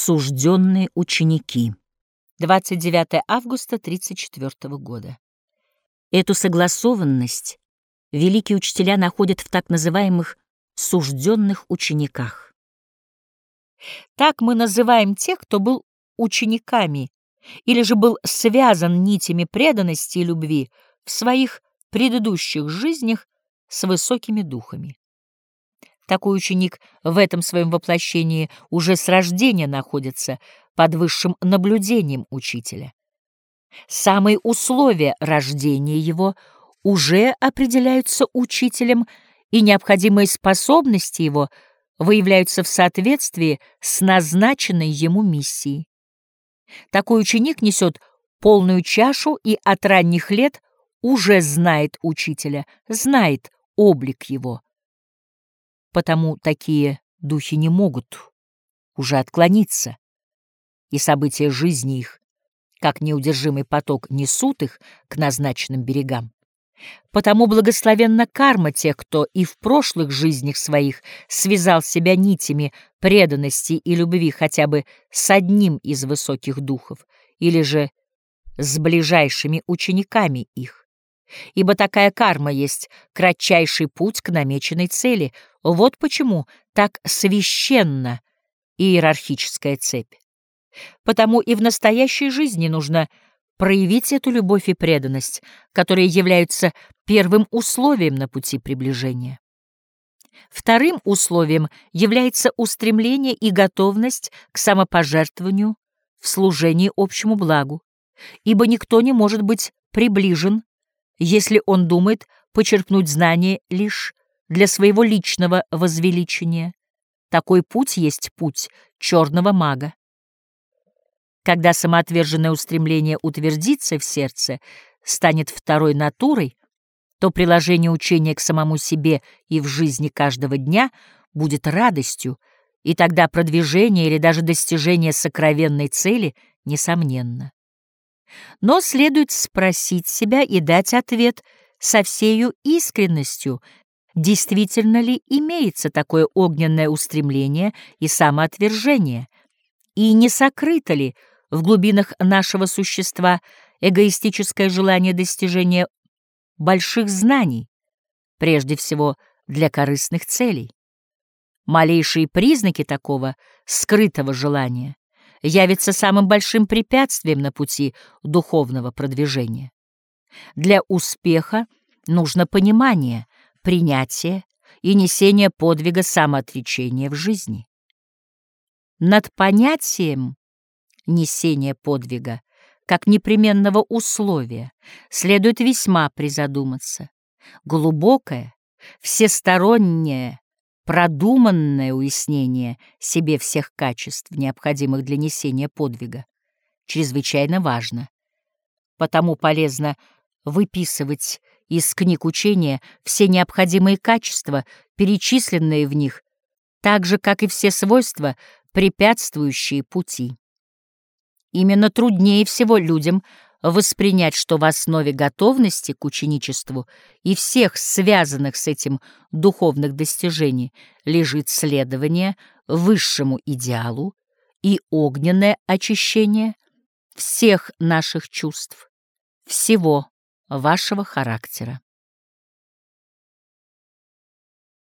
Сужденные ученики. 29 августа 34 года. Эту согласованность великие учителя находят в так называемых сужденных учениках. Так мы называем тех, кто был учениками или же был связан нитями преданности и любви в своих предыдущих жизнях с высокими духами. Такой ученик в этом своем воплощении уже с рождения находится под высшим наблюдением учителя. Самые условия рождения его уже определяются учителем, и необходимые способности его выявляются в соответствии с назначенной ему миссией. Такой ученик несет полную чашу и от ранних лет уже знает учителя, знает облик его потому такие духи не могут уже отклониться, и события жизни их, как неудержимый поток, несут их к назначенным берегам. Потому благословенна карма тех, кто и в прошлых жизнях своих связал себя нитями преданности и любви хотя бы с одним из высоких духов или же с ближайшими учениками их ибо такая карма есть кратчайший путь к намеченной цели. Вот почему так священна иерархическая цепь. Потому и в настоящей жизни нужно проявить эту любовь и преданность, которые являются первым условием на пути приближения. Вторым условием является устремление и готовность к самопожертвованию в служении общему благу, ибо никто не может быть приближен если он думает почерпнуть знания лишь для своего личного возвеличения. Такой путь есть путь черного мага. Когда самоотверженное устремление утвердится в сердце, станет второй натурой, то приложение учения к самому себе и в жизни каждого дня будет радостью, и тогда продвижение или даже достижение сокровенной цели несомненно. Но следует спросить себя и дать ответ со всею искренностью, действительно ли имеется такое огненное устремление и самоотвержение, и не сокрыто ли в глубинах нашего существа эгоистическое желание достижения больших знаний, прежде всего для корыстных целей. Малейшие признаки такого скрытого желания явится самым большим препятствием на пути духовного продвижения. Для успеха нужно понимание, принятие и несение подвига самоотречения в жизни. Над понятием несения подвига как непременного условия следует весьма призадуматься. Глубокое, всестороннее продуманное уяснение себе всех качеств, необходимых для несения подвига, чрезвычайно важно. Потому полезно выписывать из книг учения все необходимые качества, перечисленные в них, так же, как и все свойства, препятствующие пути. Именно труднее всего людям воспринять, что в основе готовности к ученичеству и всех связанных с этим духовных достижений лежит следование высшему идеалу и огненное очищение всех наших чувств, всего вашего характера.